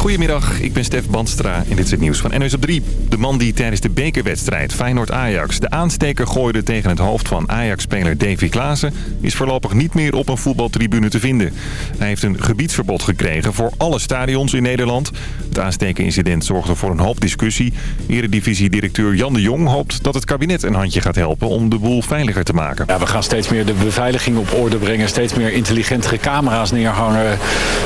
Goedemiddag, ik ben Stef Bandstra en dit is het nieuws van NOS op 3. De man die tijdens de bekerwedstrijd Feyenoord-Ajax de aansteker gooide tegen het hoofd van Ajax-speler Davy Klaassen... is voorlopig niet meer op een voetbaltribune te vinden. Hij heeft een gebiedsverbod gekregen voor alle stadions in Nederland. Het aanstekenincident zorgde voor een hoop discussie. Eredivisie-directeur Jan de Jong hoopt dat het kabinet een handje gaat helpen om de boel veiliger te maken. Ja, we gaan steeds meer de beveiliging op orde brengen, steeds meer intelligentere camera's neerhangen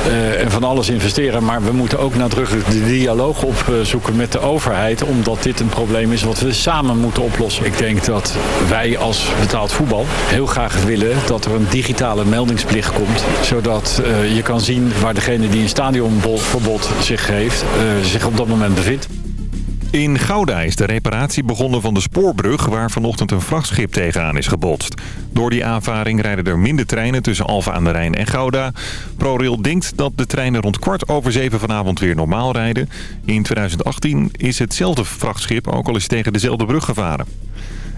uh, en van alles investeren. Maar we moeten ook nadrukkelijk de dialoog opzoeken met de overheid, omdat dit een probleem is wat we samen moeten oplossen. Ik denk dat wij als betaald voetbal heel graag willen dat er een digitale meldingsplicht komt, zodat uh, je kan zien waar degene die een stadionverbod zich geeft, uh, zich op dat moment bevindt. In Gouda is de reparatie begonnen van de spoorbrug waar vanochtend een vrachtschip tegenaan is gebotst. Door die aanvaring rijden er minder treinen tussen Alfa aan de Rijn en Gouda. ProRail denkt dat de treinen rond kwart over zeven vanavond weer normaal rijden. In 2018 is hetzelfde vrachtschip ook al eens tegen dezelfde brug gevaren.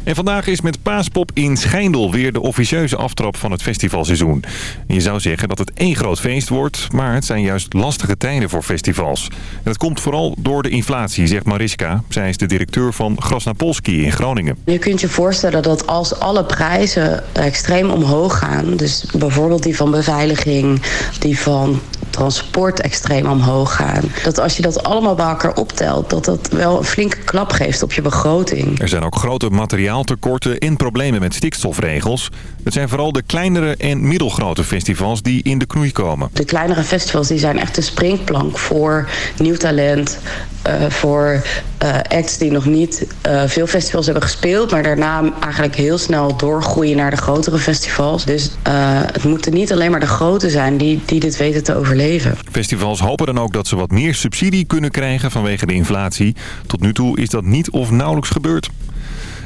En vandaag is met Paaspop in Schijndel weer de officieuze aftrap van het festivalseizoen. Je zou zeggen dat het één groot feest wordt, maar het zijn juist lastige tijden voor festivals. En dat komt vooral door de inflatie, zegt Mariska. Zij is de directeur van Grasnapolski in Groningen. Je kunt je voorstellen dat als alle prijzen extreem omhoog gaan... dus bijvoorbeeld die van beveiliging, die van transport extreem omhoog gaan. Dat als je dat allemaal bij elkaar optelt, dat dat wel een flinke klap geeft op je begroting. Er zijn ook grote materiaaltekorten en problemen met stikstofregels. Het zijn vooral de kleinere en middelgrote festivals die in de knoei komen. De kleinere festivals die zijn echt de springplank voor nieuw talent, uh, voor uh, acts die nog niet uh, veel festivals hebben gespeeld... maar daarna eigenlijk heel snel doorgroeien naar de grotere festivals. Dus het moeten niet alleen maar de grote zijn die, die dit weten te overleven. Festivals hopen dan ook dat ze wat meer subsidie kunnen krijgen vanwege de inflatie. Tot nu toe is dat niet of nauwelijks gebeurd.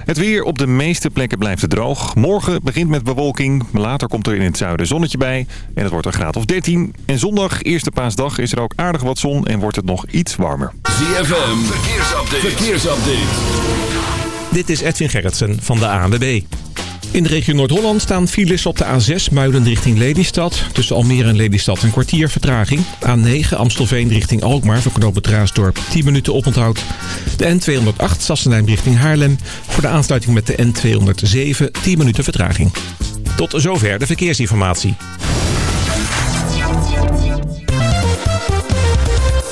Het weer op de meeste plekken blijft het droog. Morgen begint met bewolking. Later komt er in het zuiden zonnetje bij. En het wordt een graad of 13. En zondag, eerste paasdag, is er ook aardig wat zon en wordt het nog iets warmer. ZFM, verkeersupdate. verkeersupdate. Dit is Edwin Gerritsen van de ANWB. In de regio Noord-Holland staan files op de A6 Muiden richting Lelystad. Tussen Almere en Lelystad een kwartier vertraging. A9 Amstelveen richting Alkmaar voor knooppunt Raasdorp 10 minuten oponthoud. De N208 Sassenheim richting Haarlem. Voor de aansluiting met de N207 10 minuten vertraging. Tot zover de verkeersinformatie.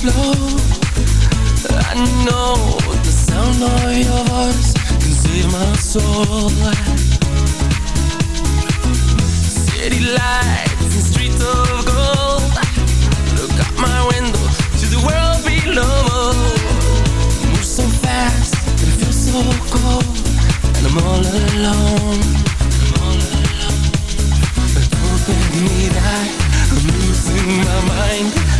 Slow. I know the sound of your voice Can save my soul. City lights and streets of gold. Look out my window to the world below. Move so fast and it feels so cold And I'm all alone. Don't me die I'm losing my mind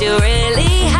you really have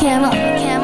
Camel, camel.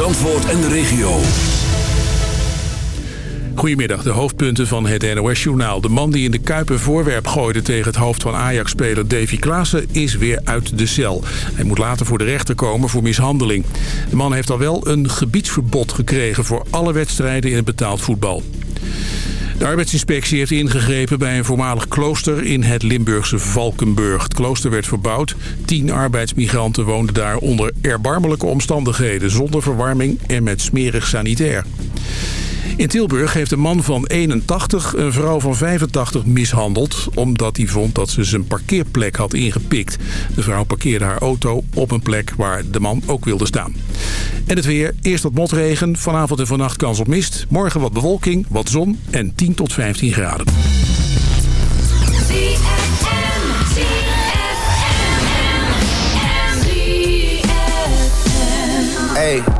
Zandvoort en de regio. Goedemiddag, de hoofdpunten van het NOS-journaal. De man die in de Kuip een voorwerp gooide tegen het hoofd van Ajax-speler Davy Klaassen is weer uit de cel. Hij moet later voor de rechter komen voor mishandeling. De man heeft al wel een gebiedsverbod gekregen voor alle wedstrijden in het betaald voetbal. De arbeidsinspectie heeft ingegrepen bij een voormalig klooster in het Limburgse Valkenburg. Het klooster werd verbouwd. Tien arbeidsmigranten woonden daar onder erbarmelijke omstandigheden... zonder verwarming en met smerig sanitair. In Tilburg heeft een man van 81 een vrouw van 85 mishandeld... omdat hij vond dat ze zijn parkeerplek had ingepikt. De vrouw parkeerde haar auto op een plek waar de man ook wilde staan. En het weer, eerst wat motregen, vanavond en vannacht kans op mist. Morgen wat bewolking, wat zon en 10 tot 15 graden. Hey.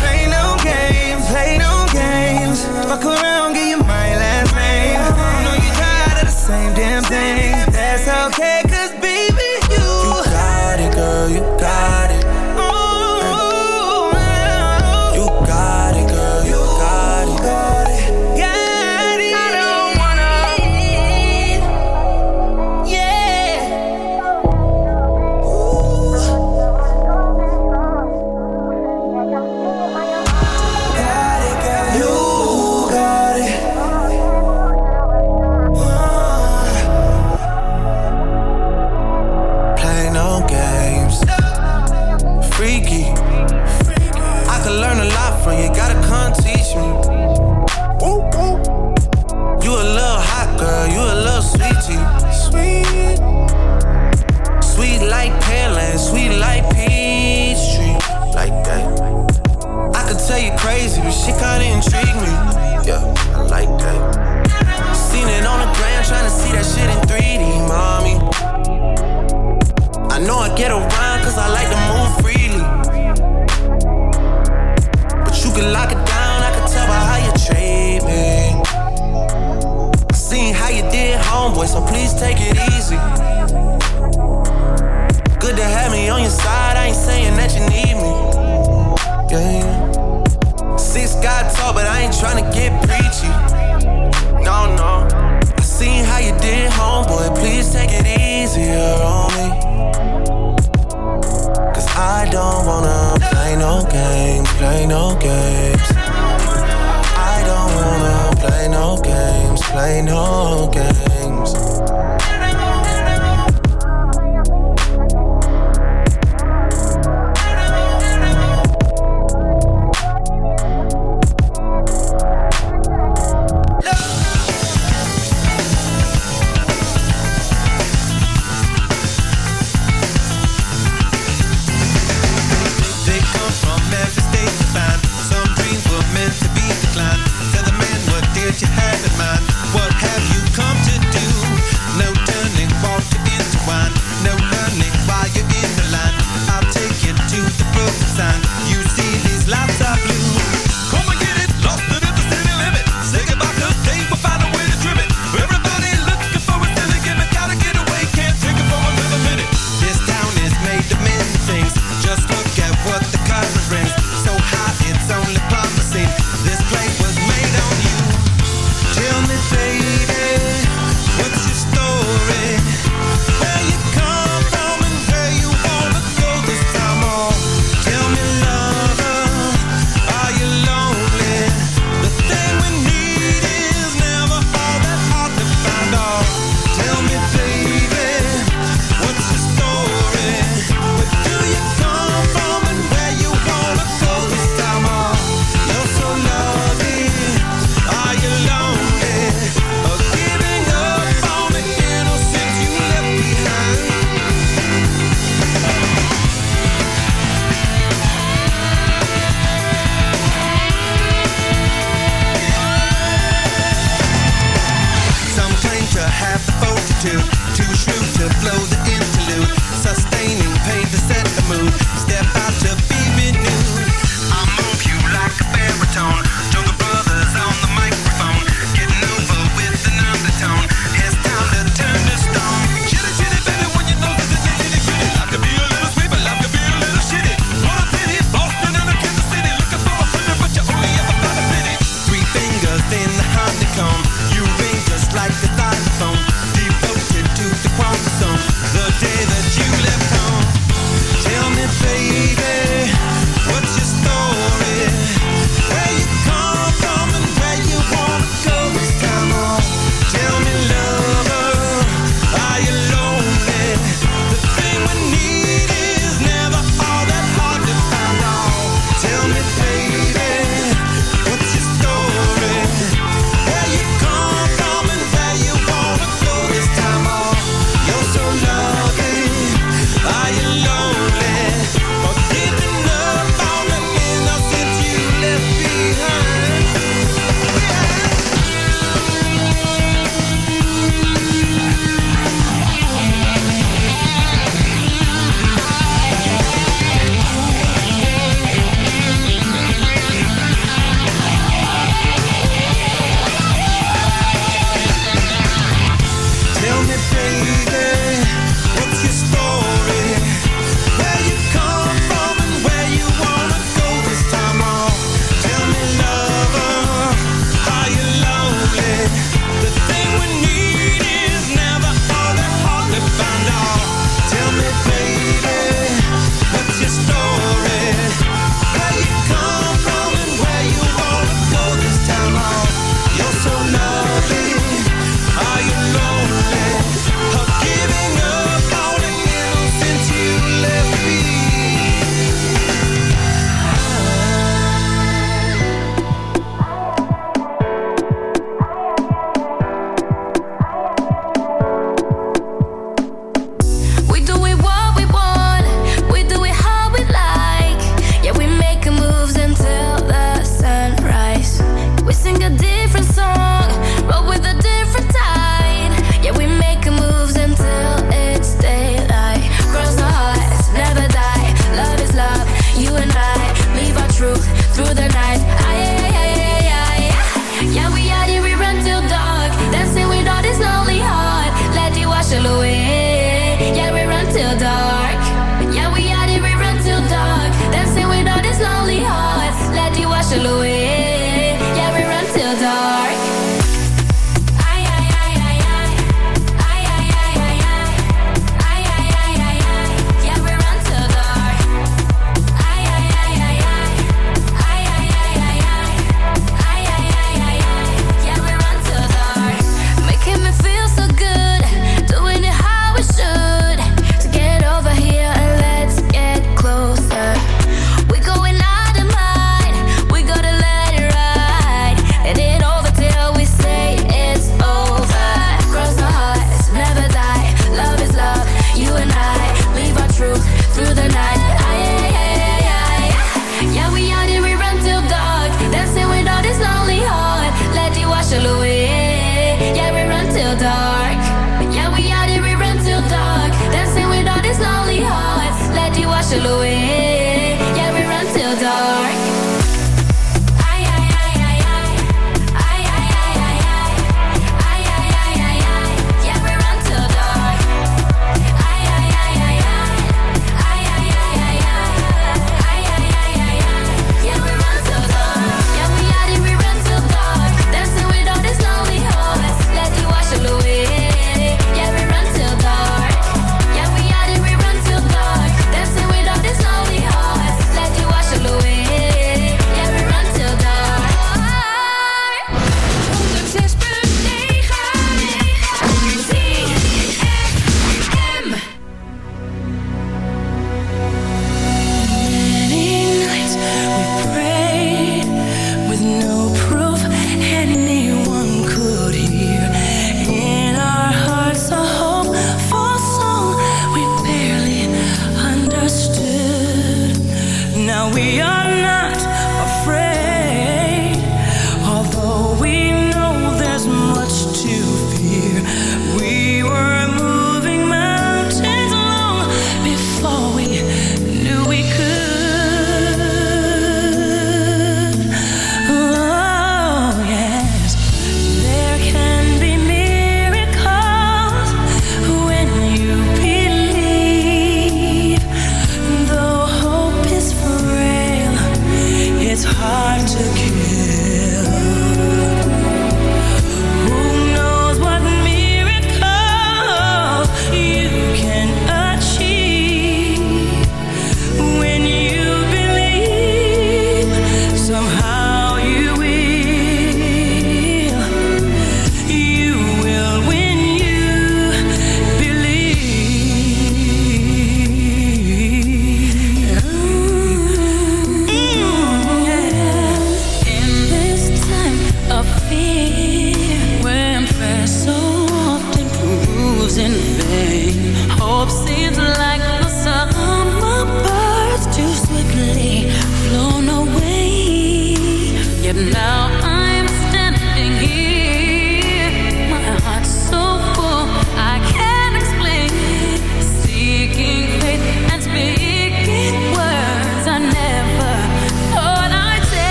Yeah, we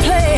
play.